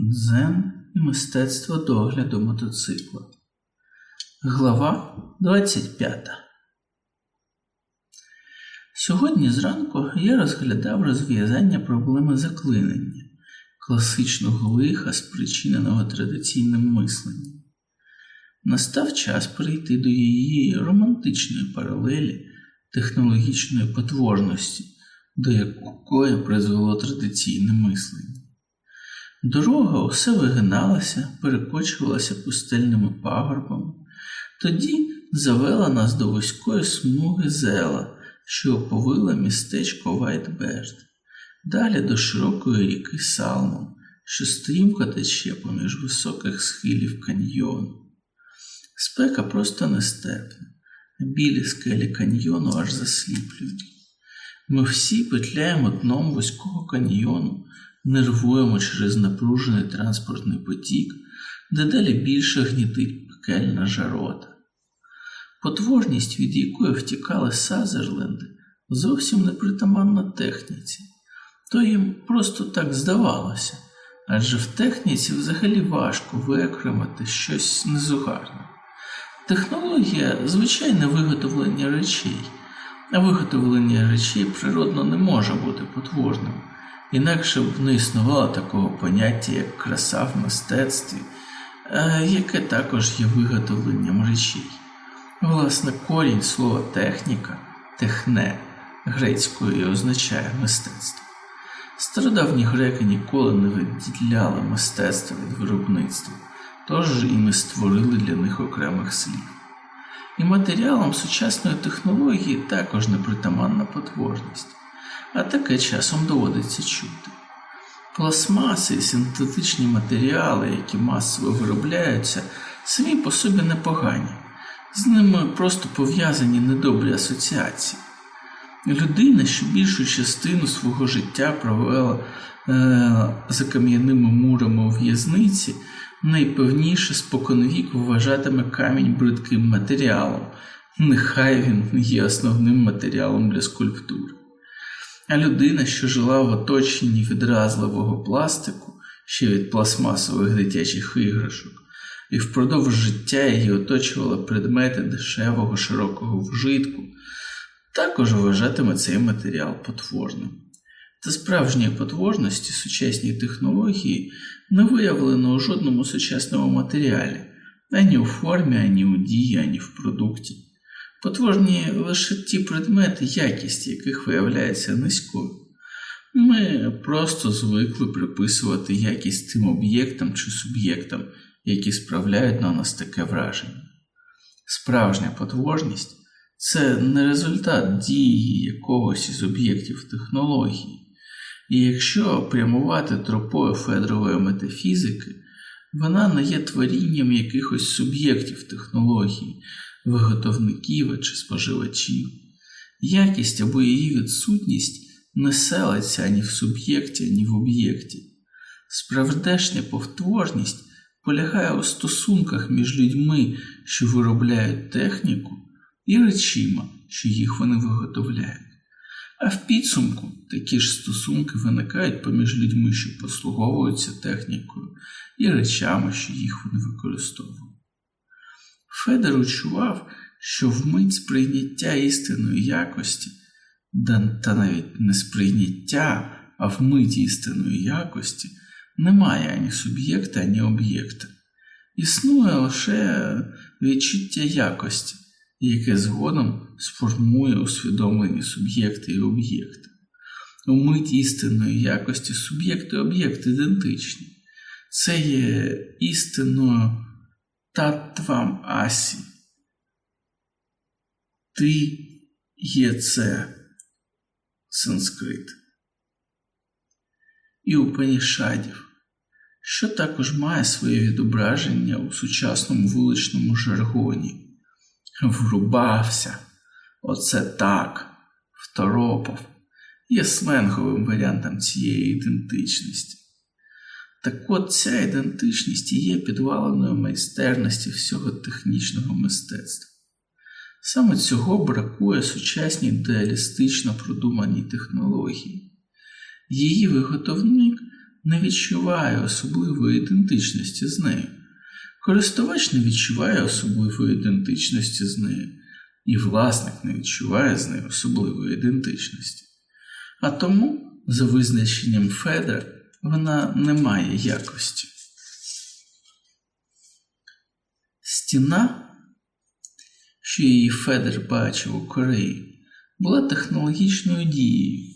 Дзен і мистецтво догляду мотоцикла. Глава 25. Сьогодні зранку я розглядав розв'язання проблеми заклинення, класичного лиха, спричиненого традиційним мисленням. Настав час перейти до її романтичної паралелі технологічної потворності, до якої призвело традиційне мислення. Дорога усе вигиналася, перекочувалася пустельними пагорбами, тоді завела нас до вузької смуги зела, що оповила містечко Вайтберд, далі до широкої ріки Салмон, що стрімко тече поміж високих схилів каньйону. Спека просто нестерпна, білі скелі каньйону аж засліплюють. Ми всі петляємо дном вузького каньйону нервуємо через напружений транспортний потік, дедалі більше гнітить пекельна жарота. Потворність, від якої втікали Сазерленди, зовсім не притаманна техніці, то їм просто так здавалося, адже в техніці взагалі важко виокремити щось незугарне. Технологія звичайне виготовлення речей, а виготовлення речей природно не може бути потворним. Інакше б не існувало такого поняття, як краса в мистецтві, яке також є виготовленням речей. Власне, корінь слова техніка, техне грецькою і означає мистецтво. Стародавні греки ніколи не відділяли мистецтво від виробництва, тож і не створили для них окремих слів. І матеріалом сучасної технології також непритаманна потворність а таке часом доводиться чути. Пластмаси і синтетичні матеріали, які масово виробляються, самі по собі непогані, з ними просто пов'язані недобрі асоціації. Людина, що більшу частину свого життя провела е, за кам'яними мурами у в'язниці, найпевніше споконвік вважатиме камінь бридким матеріалом, нехай він є основним матеріалом для скульптури. А людина, що жила в оточенні відразливого пластику, ще від пластмасових дитячих іграшок, і впродовж життя її оточували предмети дешевого широкого вжитку, також вважатиме цей матеріал потворним. Та справжньої потворності сучасній технології не виявлено у жодному сучасному матеріалі, ані у формі, ані у дії, ані в продукті. Потворні лише ті предмети, якість яких виявляється низькою. Ми просто звикли приписувати якість тим об'єктам чи суб'єктам, які справляють на нас таке враження. Справжня потворність це не результат дії якогось із об'єктів технології, і якщо прямувати тропою Федорової метафізики, вона не є творінням якихось суб'єктів технології виготовників чи споживачів, якість або її відсутність не селиться ані в суб'єкті, ані в об'єкті. Справдешня повтворність полягає у стосунках між людьми, що виробляють техніку, і речима, що їх вони виготовляють. А в підсумку такі ж стосунки виникають поміж людьми, що послуговуються технікою, і речами, що їх вони використовують. Федор відчував, що вмить сприйняття істинної якості, та навіть не сприйняття, а вмить істинної якості немає ані суб'єкта, ані об'єкта. Існує лише відчуття якості, яке згодом сформує усвідомлені суб'єкти і об'єкти. У мить істинної якості суб'єкти і об'єкт ідентичні. Це є істинною Таттвам Асі. Ти є це санскрит. І у Панішадів, що також має своє відображення у сучасному вуличному жаргоні. Врубався, оце так, второпав, є сленговим варіантом цієї ідентичності. Так от ця ідентичність є підваленою майстерності всього технічного мистецтва. Саме цього бракує сучасній ідеалістично продуманій технології. Її виготовник не відчуває особливої ідентичності з нею. Користувач не відчуває особливої ідентичності з нею, і власник не відчуває з нею особливої ідентичності. А тому, за визначенням Федера, вона не має якості. Стіна, що її Федер бачив у Кореї, була технологічною дією.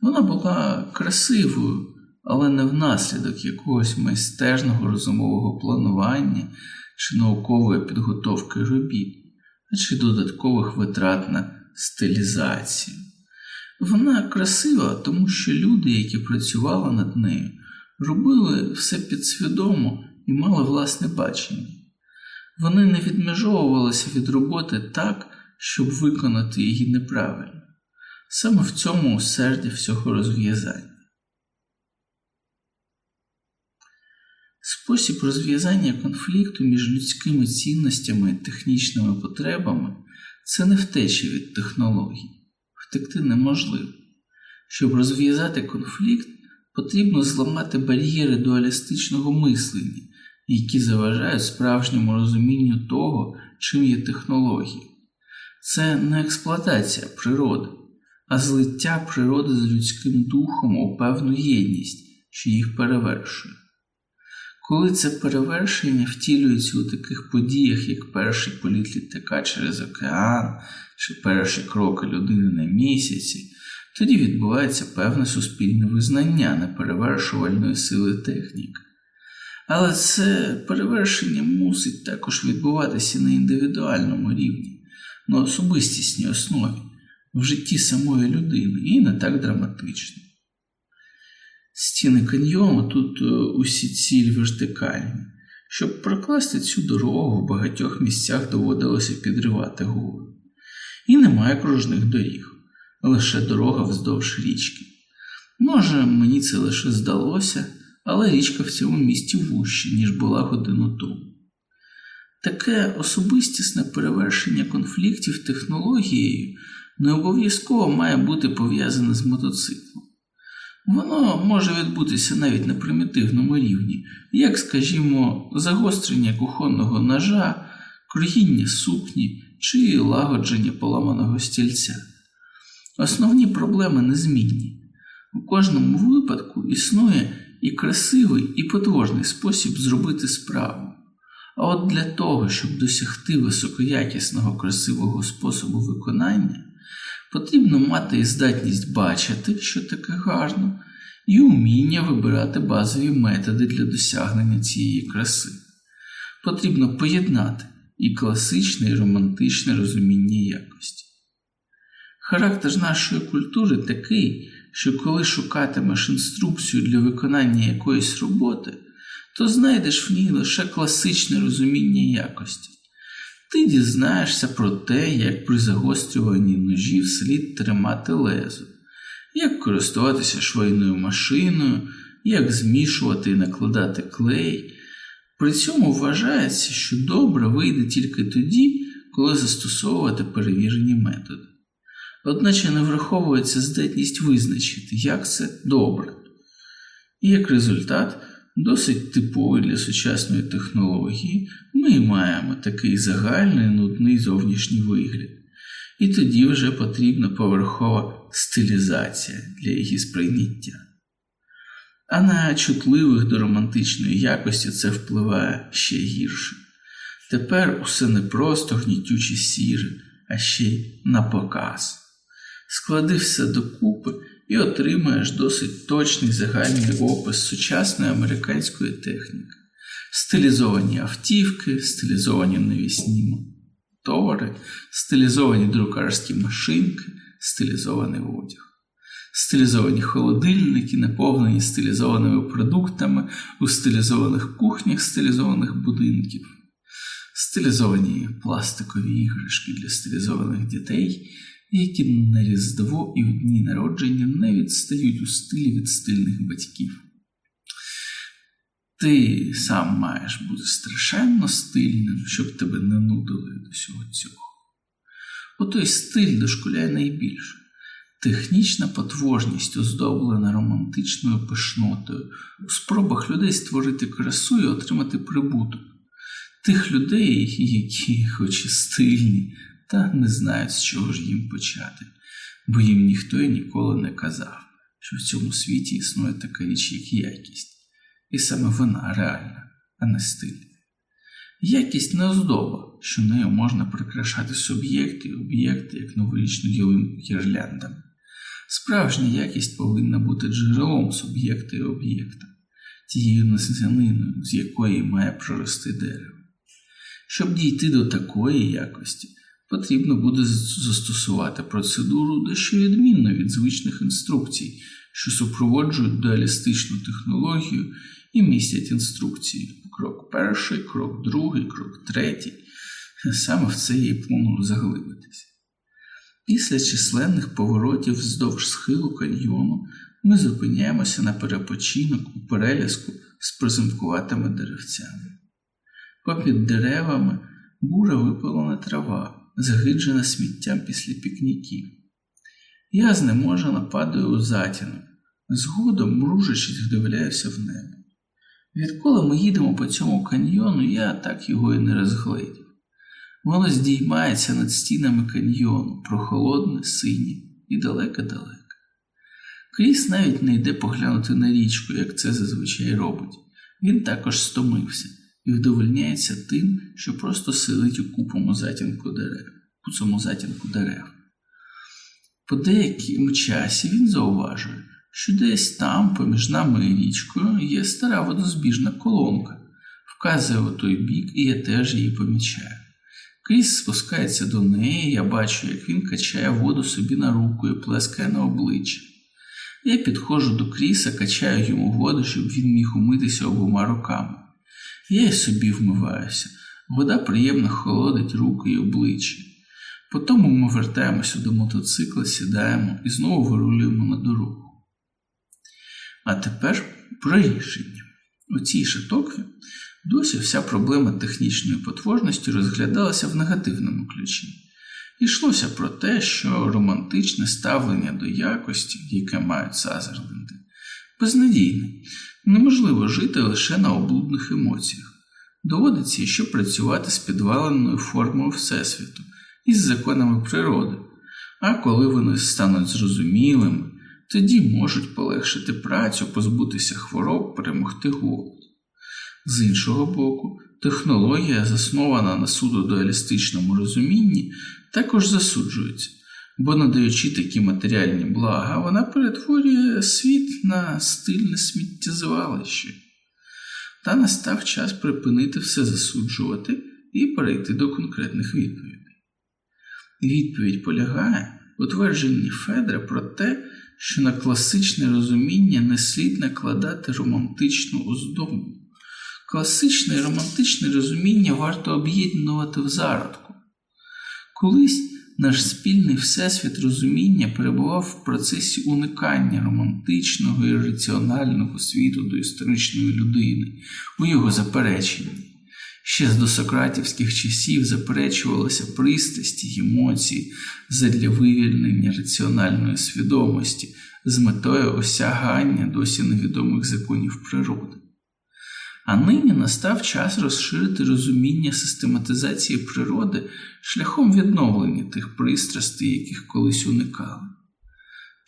Вона була красивою, але не внаслідок якогось майстежного розумового планування чи наукової підготовки робіт, а чи додаткових витрат на стилізацію. Вона красива, тому що люди, які працювали над нею, робили все підсвідомо і мали власне бачення. Вони не відмежовувалися від роботи так, щоб виконати її неправильно. Саме в цьому серді всього розв'язання. Спосіб розв'язання конфлікту між людськими цінностями і технічними потребами це не втеча від технологій. Втекти неможливо. Щоб розв'язати конфлікт, потрібно зламати бар'єри дуалістичного мислення, які заважають справжньому розумінню того, чим є технології. Це не експлуатація природи, а злиття природи з людським духом у певну єдність, що їх перевершує. Коли це перевершення втілюється у таких подіях, як перший політ літака через океан чи перші кроки людини на місяці, тоді відбувається певне суспільне визнання неперевершувальної сили техніки. Але це перевершення мусить також відбуватися на індивідуальному рівні, на особистісній основі, в житті самої людини і не так драматично. Стіни каньйону тут е, усі ціль вертикальні. Щоб прокласти цю дорогу, в багатьох місцях доводилося підривати гори. І немає кружних доріг, лише дорога вздовж річки. Може, мені це лише здалося, але річка в цьому місті вужча, ніж була годину тому. Таке особистісне перевершення конфліктів технологією не обов'язково має бути пов'язане з мотоциклом. Воно може відбутися навіть на примітивному рівні, як, скажімо, загострення кухонного ножа, кругіння сукні чи лагодження поламаного стільця. Основні проблеми незмінні. У кожному випадку існує і красивий, і потворний спосіб зробити справу. А от для того, щоб досягти високоякісного красивого способу виконання, Потрібно мати здатність бачити, що таке гарно, і уміння вибирати базові методи для досягнення цієї краси. Потрібно поєднати і класичне, і романтичне розуміння якості. Характер нашої культури такий, що коли шукатимеш інструкцію для виконання якоїсь роботи, то знайдеш в ній лише класичне розуміння якості ти дізнаєшся про те, як при загострюванні ножів слід тримати лезо, як користуватися швейною машиною, як змішувати і накладати клей. При цьому вважається, що добре вийде тільки тоді, коли застосовувати перевірені методи. Одначе не враховується здатність визначити, як це добре. І як результат, досить типовий для сучасної технології, ми маємо такий загальний нудний зовнішній вигляд. І тоді вже потрібна поверхова стилізація для її сприйняття. А на чутливих до романтичної якості це впливає ще гірше. Тепер усе не просто гнітюче сіре, а ще й на показ. Склади все докупи і отримаєш досить точний загальний опис сучасної американської техніки, стилізовані автівки, стилізовані навісні мотори, стилізовані друкарські машинки, стилізований одяг. Стилізовані холодильники, наповнені стилізованими продуктами у стилізованих кухнях стилізованих будинків, стилізовані пластикові іграшки для стилізованих дітей які на Різдво і в дні народження не відстають у стилі від стильних батьків. Ти сам маєш бути страшенно стильним, щоб тебе не нудили до всього цього. Отой стиль дошкуляє найбільше. Технічна потворність, оздоблена романтичною пишнотою, у спробах людей створити красу і отримати прибуток, тих людей, які, хоч і стильні, та не знають, з чого ж їм почати, бо їм ніхто і ніколи не казав, що в цьому світі існує така річ, як якість, і саме вона реальна, а не стиль. Якість не оздоба, що нею можна прикрашати суб'єкти і об'єкти як новорічну ялинку гірляндами. Справжня якість повинна бути джерелом суб'єкта і об'єкта, тією насіниною, з якої має прорости дерево. Щоб дійти до такої якості, потрібно буде застосувати процедуру дещо відмінну від звичних інструкцій, що супроводжують дуалістичну технологію і містять інструкції. Крок перший, крок другий, крок третій. Саме в це я і планую заглибитися. Після численних поворотів вздовж схилу каньйону ми зупиняємося на перепочинок у перелізку з приземкуватими деревцями. Попід деревами бура випалена трава, загиджена сміттям після пікніків. Я знеможено падаю у затінок, згодом, мружачись, вдивляюся в небо. Відколи ми їдемо по цьому каньйону, я так його і не розгледів. Воно здіймається над стінами каньйону, прохолодне, синє і далеко-далеко. Кріс навіть не йде поглянути на річку, як це зазвичай робить. Він також стомився і вдовольняється тим, що просто сидить у купому затінку дерев, у цьому затінку дерев. По деякому часі він зауважує, що десь там, поміж нами і річкою, є стара водозбіжна колонка, вказує у той бік, і я теж її помічаю. Кріс спускається до неї, я бачу, як він качає воду собі на руку і плескає на обличчя. Я підходжу до Кріса, качаю йому воду, щоб він міг умитися обома руками. Я й собі вмиваюся. Вода приємно холодить руки і обличчя. Потім ми вертаємося до мотоцикла, сідаємо і знову вирулюємо на дорогу. А тепер про рішення. У цій шатокві досі вся проблема технічної потворності розглядалася в негативному ключі. Йшлося про те, що романтичне ставлення до якості, яке мають Сазерленди, безнадійне, неможливо жити лише на облудних емоціях. Доводиться ще працювати з підваленою формою Всесвіту і з законами природи, а коли вони стануть зрозумілими, тоді можуть полегшити працю, позбутися хвороб, перемогти голод. З іншого боку, технологія, заснована на судодуалістичному розумінні, також засуджується, бо, надаючи такі матеріальні блага, вона перетворює світ на стильне сміттєзвалище. Та настав час припинити все засуджувати і перейти до конкретних відповідей. Відповідь полягає у твердженні Федра про те, що на класичне розуміння не слід накладати романтичну оздобу. Класичне і романтичне розуміння варто об'єднувати в зародку. Колись наш спільний всесвіт розуміння перебував в процесі уникання романтичного і раціонального світу до історичної людини у його запереченні. Ще з досократівських часів заперечувалися пристрасті й емоції задля вивільнення раціональної свідомості з метою осягання досі невідомих законів природи. А нині настав час розширити розуміння систематизації природи шляхом відновлення тих пристрастей, яких колись уникали.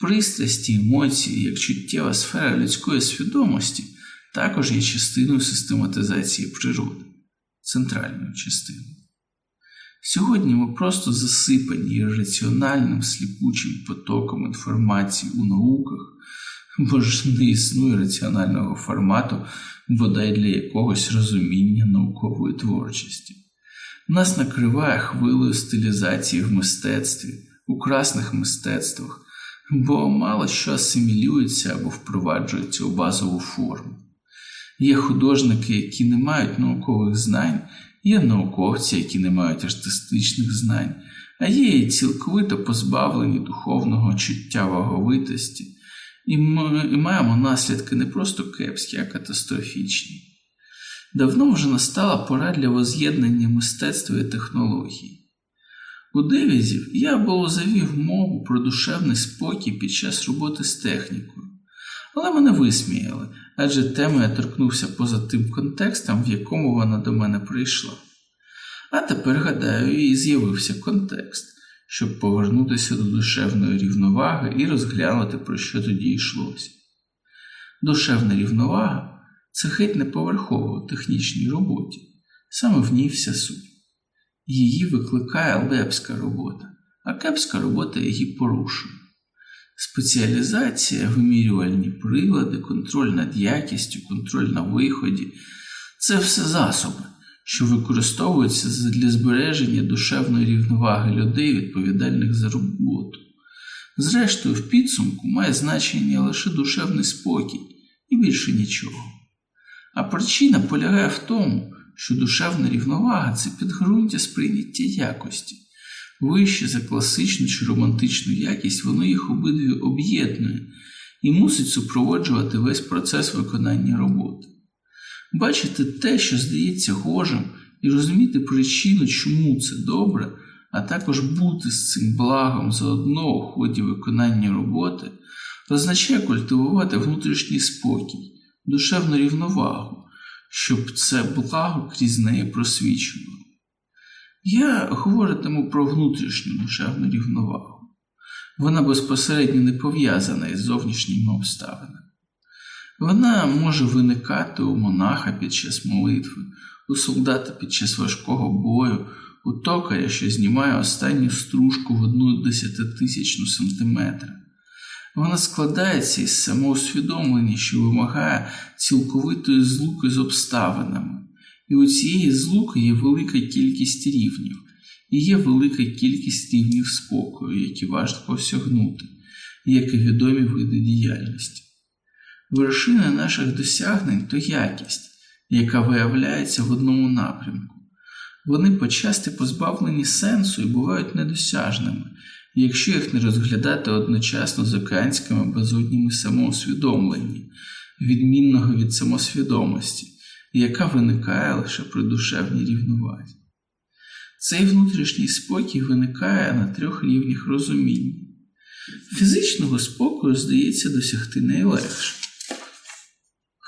Пристрасті, емоції, як чуттєва сфера людської свідомості, також є частиною систематизації природи центральною частиною. Сьогодні ми просто засипані ірраціональним сліпучим потоком інформації у науках, бо ж не існує раціонального формату, бодай для якогось розуміння наукової творчості. Нас накриває хвилею стилізації в мистецтві, у красних мистецтвах, бо мало що асимілюється або впроваджується у базову форму. Є художники, які не мають наукових знань, є науковці, які не мають артистичних знань, а є і цілковито позбавлені духовного чуття ваговитості, і ми маємо наслідки не просто кепські, а катастрофічні. Давно вже настала пора для воз'єднання мистецтва і технології. У девізів я було завів мову про душевний спокій під час роботи з технікою, але мене висміяли, адже тему я торкнувся поза тим контекстом, в якому вона до мене прийшла. А тепер, гадаю, і з'явився контекст, щоб повернутися до душевної рівноваги і розглянути, про що тоді йшлося. Душевна рівновага це геть не поверхово у технічній роботі, саме в ній вся суть. Її викликає лепська робота, а кепська робота її порушує. Спеціалізація, вимірювальні прилади, контроль над якістю, контроль на виході це все засоби, що використовуються для збереження душевної рівноваги людей, відповідальних за роботу. Зрештою, в підсумку має значення лише душевний спокій і більше нічого. А причина полягає в тому, що душевна рівновага це підґрунтя сприйняття якості. Вище за класичну чи романтичну якість воно їх обидві об'єднує і мусить супроводжувати весь процес виконання роботи. Бачити те, що здається гожим, і розуміти причину, чому це добре, а також бути з цим благом заодно у ході виконання роботи, означає культивувати внутрішній спокій, душевну рівновагу, щоб це благо крізь неї просвічувало. Я говоритиму про внутрішню душевну рівновагу. Вона безпосередньо не пов'язана із зовнішніми обставинами. Вона може виникати у монаха під час молитви, у солдата під час важкого бою, у токаря, що знімає останню стружку в одну десятитисячну сантиметра. Вона складається із самоусвідомлення, що вимагає цілковитої злуки з обставинами, і у цієї злуки є велика кількість рівнів, і є велика кількість рівнів спокою, які важко осягнути, як і відомі види діяльності. Вершина наших досягнень то якість, яка виявляється в одному напрямку. Вони почасти позбавлені сенсу і бувають недосяжними, якщо їх не розглядати одночасно з океанськими безодніми самоусвідомлення, відмінного від самосвідомості, яка виникає лише при душевній рівновазі. Цей внутрішній спокій виникає на трьох рівнях розуміння. Фізичного спокою, здається, досягти найлегше.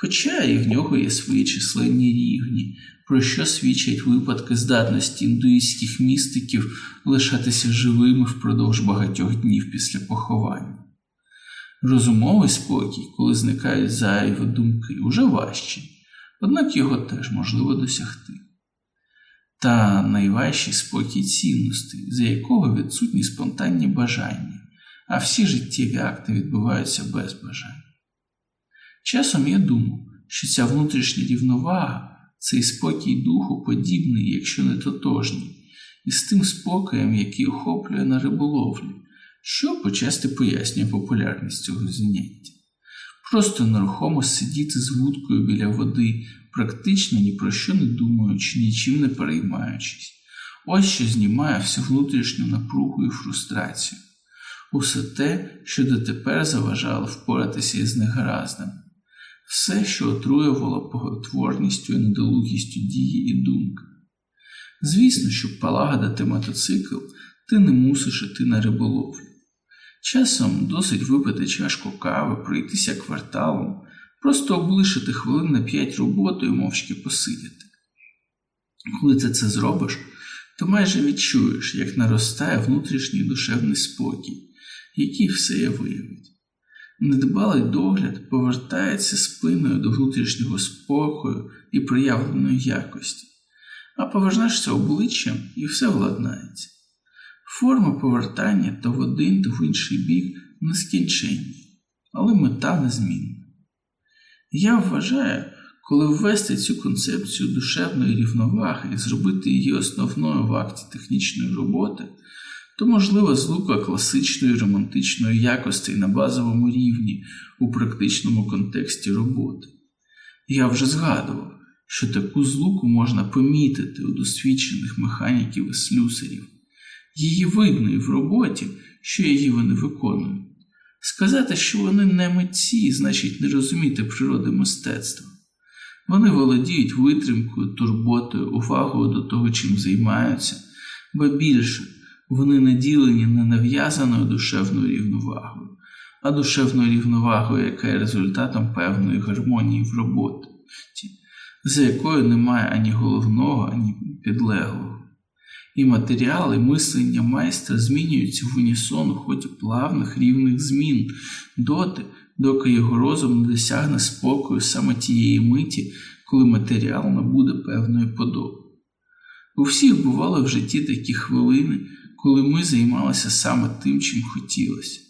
Хоча і в нього є свої численні рівні, про що свідчать випадки здатності індуїстських містиків лишатися живими впродовж багатьох днів після поховання. Розумовий спокій, коли зникають зайві думки, уже важчий, однак його теж можливо досягти. Та найважчий спокій цінностей, за якого відсутні спонтанні бажання, а всі життєві акти відбуваються без бажань. Часом я думав, що ця внутрішня рівновага, цей спокій духу подібний, якщо не тотожній, із тим спокоєм, який охоплює на риболовлі, що почасти пояснює популярність цього заняття. Просто нерухомо сидіти з вудкою біля води, практично ні про що не думаючи, нічим не переймаючись, ось що знімає всю внутрішню напругу і фрустрацію, усе те, що дотепер заважало впоратися із негаразним все, що отрує волопоготворністю і недолугістю дії і думки. Звісно, щоб полагодити мотоцикл, ти не мусиш іти на риболовлю. Часом досить випити чашку кави, пройтися кварталом, просто облишити хвилин на п'ять роботу і мовчки посидіти. Коли ти це зробиш, то майже відчуєш, як наростає внутрішній душевний спокій, який все є виявить. Недбалий догляд повертається спиною до внутрішнього спокою і проявленої якості, а повернешся обличчям і все владнається. Форма повертання то в один, то в інший бік нескінченні, але мета незмінна. Я вважаю, коли ввести цю концепцію душевної рівноваги і зробити її основною в акті технічної роботи то можлива злука класичної романтичної якості на базовому рівні у практичному контексті роботи. Я вже згадував, що таку злуку можна помітити у досвідчених механіків і слюсарів. Її видно і в роботі, що її вони виконують. Сказати, що вони не митці, значить не розуміти природи мистецтва. Вони володіють витримкою, турботою, увагою до того, чим займаються, ба більше Вони наділені не нав'язаною душевною рівновагою, а душевною рівновагою, яка є результатом певної гармонії в роботі, за якою немає ані головного, ані підлеглого. І матеріали мислення майстра змінюються в унісон у плавних рівних змін, доти, доки його розум не досягне спокою саме тієї миті, коли матеріал набуде певної подоби. У всіх бували в житті такі хвилини, коли ми займалися саме тим, чим хотілося.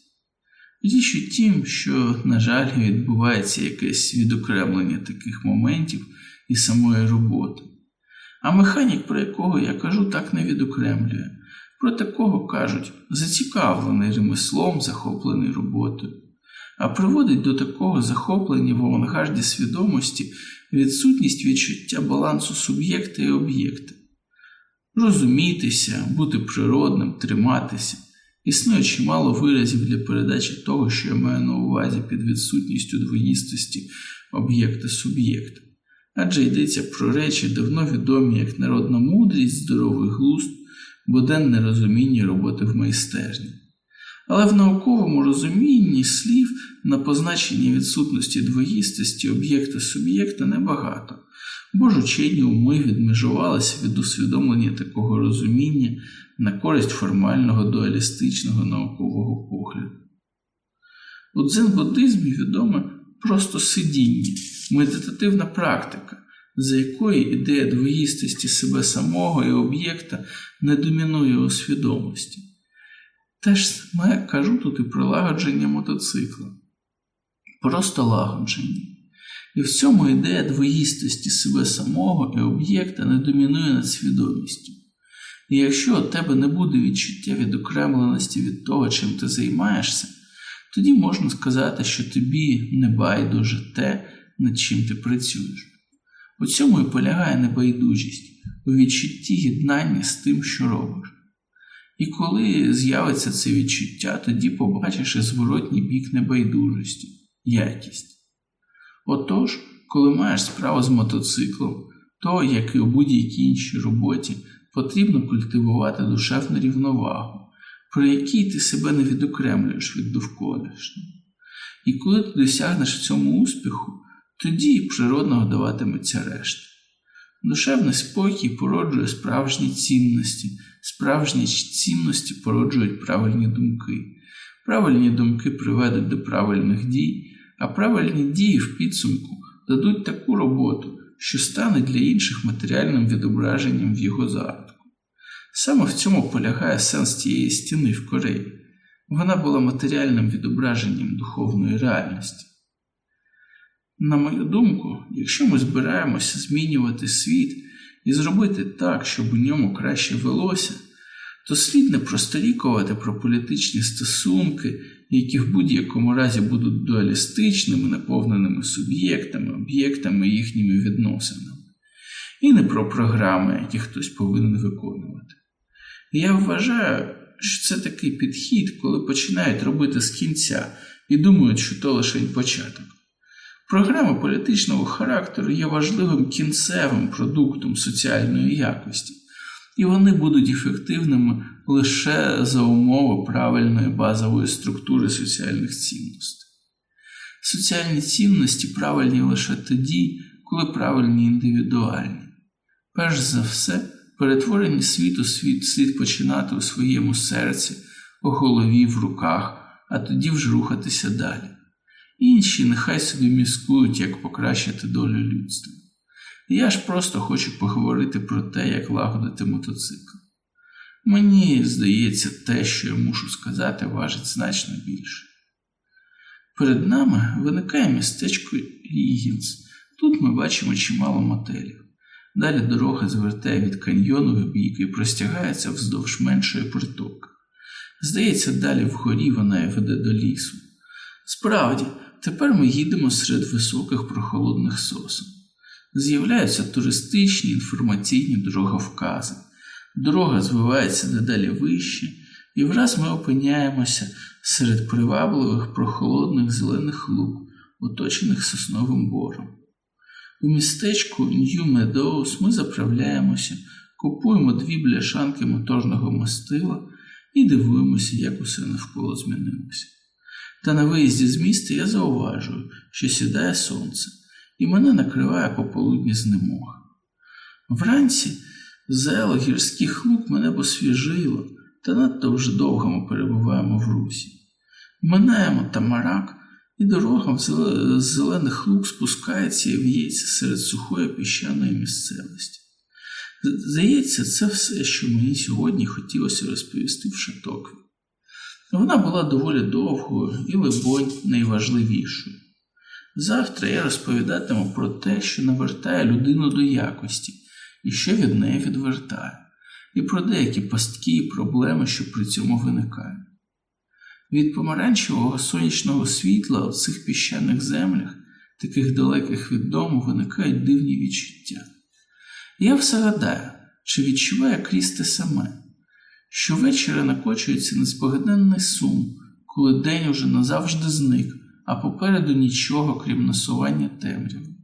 Річ у тім, що, на жаль, відбувається якесь відокремлення таких моментів і самої роботи. А механік, про якого я кажу, так не відокремлює. Про такого кажуть, зацікавлений ремеслом, захоплений роботою, а приводить до такого захоплення в авангарді свідомості відсутність відчуття балансу суб'єкта і об'єкта. Розумітися, бути природним, триматися. Існує чимало виразів для передачі того, що я маю на увазі під відсутністю двоїстості об'єкта суб'єкта. Адже йдеться про речі, давно відомі як народна мудрість, здоровий глузд, буденне розуміння роботи в майстерні. Але в науковому розумінні слів на позначення відсутності двоїстості об'єкта суб'єкта небагато, бо ж учені уми відмежувалися від усвідомлення такого розуміння на користь формального дуалістичного наукового погляду. У дзен-буддизмі відоме просто сидіння, медитативна практика, за якої ідея двоїстості себе самого і об'єкта не домінує у свідомості. Теж я кажу тут і про лагодження мотоцикла. Просто лагодження. І в цьому ідея двоїстості себе самого і об'єкта не домінує над свідомістю. І якщо у тебе не буде відчуття відокремленості від того, чим ти займаєшся, тоді можна сказати, що тобі не байдуже те, над чим ти працюєш. У цьому і полягає небайдужість, у відчутті єднання з тим, що робиш. І коли з'явиться це відчуття, тоді побачиш і зворотній бік небайдужості, якість. Отож, коли маєш справу з мотоциклом, то, як і у будь-якій іншій роботі, потрібно культивувати душевну рівновагу, про якій ти себе не відокремлюєш від довколишнього. І коли ти досягнеш цьому успіху, тоді природно даватиметься решта. Душевний спокій породжує справжні цінності, справжні цінності породжують правильні думки. Правильні думки приведуть до правильних дій, а правильні дії в підсумку дадуть таку роботу, що стане для інших матеріальним відображенням в його зародку. Саме в цьому полягає сенс тієї стіни в Кореї. Вона була матеріальним відображенням духовної реальності. На мою думку, якщо ми збираємося змінювати світ і зробити так, щоб у ньому краще велося, то слід не просторікувати про політичні стосунки, які в будь-якому разі будуть дуалістичними, наповненими суб'єктами, об'єктами і їхніми відносинами, і не про програми, які хтось повинен виконувати. Я вважаю, що це такий підхід, коли починають робити з кінця і думають, що то лише початок. Програми політичного характеру є важливим кінцевим продуктом соціальної якості, і вони будуть ефективними лише за умови правильної базової структури соціальних цінностей. Соціальні цінності правильні лише тоді, коли правильні індивідуальні. Перш за все, перетворення світу світ слід починати у своєму серці, у голові, в руках, а тоді вже рухатися далі. Інші нехай собі міскують, як покращити долю людства. Я ж просто хочу поговорити про те, як лагодити мотоцикл. Мені здається, те, що я мушу сказати, важить значно більше. Перед нами виникає містечко Лігінс. Тут ми бачимо чимало мотелів. Далі дорога звертає від каньйону в бік і простягається вздовж меншої притоки. Здається, далі вгорі вона і веде до лісу. Справді, тепер ми їдемо серед високих прохолодних сосен. З'являються туристичні інформаційні дороговкази. Дорога звивається дедалі вище, і враз ми опиняємося серед привабливих прохолодних зелених лук, оточених сосновим бором. У містечку Нью Медоус ми заправляємося, купуємо дві бляшанки моторного мастила і дивуємося, як усе навколо змінилося. Та на виїзді з міста я зауважую, що сідає сонце, і мене накриває пополудні знемога. Вранці зело гірських лук мене посвіжило, та надто вже довго ми перебуваємо в русі. Минаємо тамарак, і дорога з зелених лук спускається і в'ється серед сухої піщаної місцевості. Здається, це все, що мені сьогодні хотілося розповісти в Шатокві. Вона була доволі довгою і, либонь, найважливішою. Завтра я розповідатиму про те, що навертає людину до якості і що від неї відвертає, і про деякі пастки і проблеми, що при цьому виникають. Від помаранчевого сонячного світла у цих піщаних землях, таких далеких від дому, виникають дивні відчуття. Я все гадаю, чи відчуває крізь те саме. Щовечора накочується неспогаданний сум, коли день уже назавжди зник, а попереду нічого, крім насування темряви.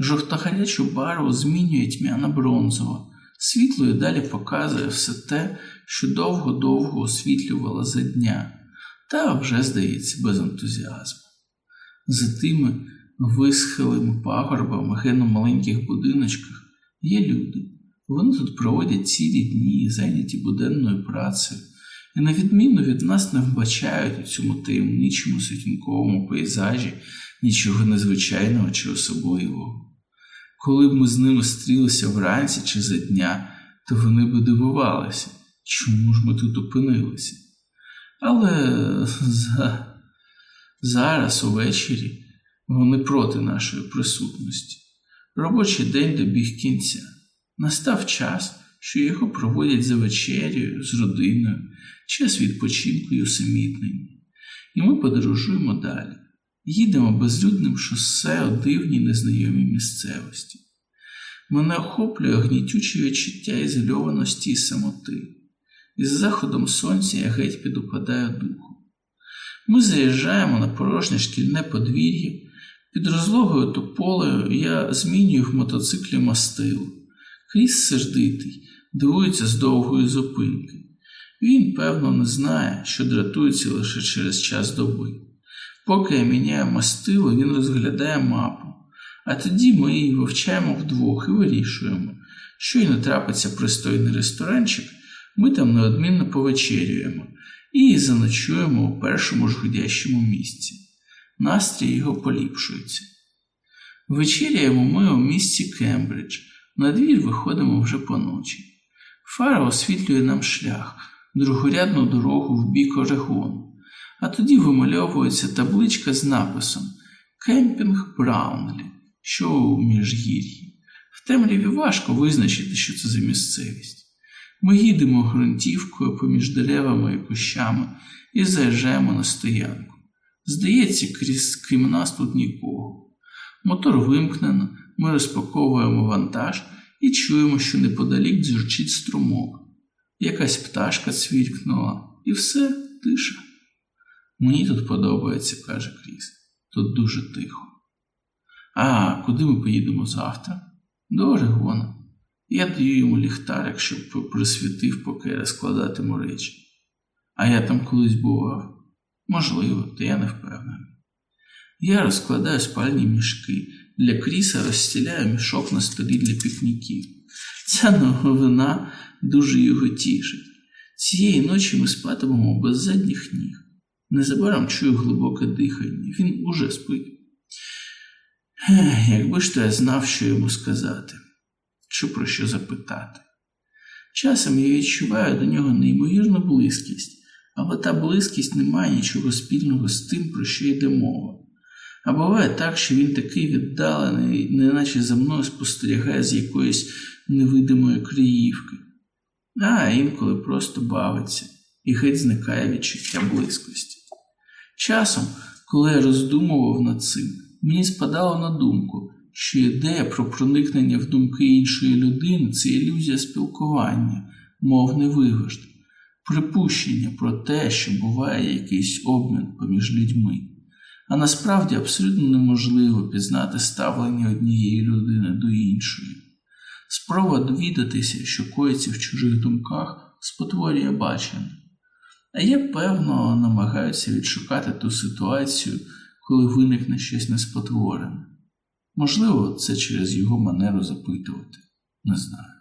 Жовто-гарячу барву змінює тьмяна бронзова, світло і далі показує все те, що довго-довго освітлювало за дня, та вже, здається, без ентузіазму. За тими висхилими пагорбами гено маленьких будиночках є люди. Вони тут проводять цілі дні, зайняті буденною працею, і, на відміну від нас, не вбачають у цьому таємничому світінковому пейзажі нічого незвичайного чи особливого. Коли б ми з ними стрілися вранці чи за дня, то вони б дивувалися, чому ж ми тут опинилися. Але за... зараз увечері вони проти нашої присутності. Робочий день добіг кінця. Настав час, що його проводять за вечерю, з родиною, час відпочинку й усамітнення. І ми подорожуємо далі. Їдемо безлюдним шосе у дивній незнайомій місцевості. Мене охоплює гнітюче відчуття ізольованості і самоти. Із заходом сонця я геть підупадаю духу. Ми заїжджаємо на порожнє шкільне подвір'я, під розлогою тополею я змінюю в мотоциклі мастилу. Кріс сердитий, дивується з довгої зупинки. Він, певно, не знає, що дратується лише через час доби. Поки я міняю мастило, він розглядає мапу, а тоді ми її вивчаємо вдвох і вирішуємо, що й не трапиться пристойний ресторанчик, ми там неодмінно повечерюємо і заночуємо у першому ж годящому місці. Настрій його поліпшується. Вечеряємо ми у місті Кембридж. На двір виходимо вже поночі. Фара освітлює нам шлях, другорядну дорогу в бік Орегону, а тоді вимальовується табличка з написом Кемпінг Браунлі, що у міжгір'ї. В темряві важко визначити, що це за місцевість. Ми їдемо ґрунтівкою поміж деревами і кущами і заїжджаємо на стоянку. Здається, крізь крім нас тут нікого. Мотор вимкнено, ми розпаковуємо вантаж і чуємо, що неподалік дзюрчить струмок. Якась пташка цвіркнула, і все тиша. Мені тут подобається, каже Кріс. Тут дуже тихо. А куди ми поїдемо завтра? До Орегона. Я даю йому ліхтарик, щоб присвітив, поки розкладатиму речі. А я там колись бував. Можливо, та я не впевнений. Я розкладаю спальні мішки. Для Кріса розстіляю мішок на столі для пікніків. Ця новина дуже його тішить. Цієї ночі ми спатимемо без задніх ніг. Незабаром чую глибоке дихання. Він уже спить. Якби ж то я знав, що йому сказати, чи про що запитати. Часом я відчуваю до нього неймовірну близькість, але та близькість не має нічого спільного з тим, про що йде мова. А буває так, що він такий віддалений, неначе за мною спостерігає з якоїсь невидимої криївки, а інколи просто бавиться і геть зникає відчуття близькості. Часом, коли я роздумував над цим, мені спадало на думку, що ідея про проникнення в думки іншої людини це ілюзія спілкування, мовний вигожд, припущення про те, що буває якийсь обмін поміж людьми. А насправді абсолютно неможливо пізнати ставлення однієї людини до іншої. Спроба довідатися, що коїться в чужих думках, спотворює бачення. А є, певно, намагаються відшукати ту ситуацію, коли виникне щось неспотворене. Можливо, це через його манеру запитувати, не знаю.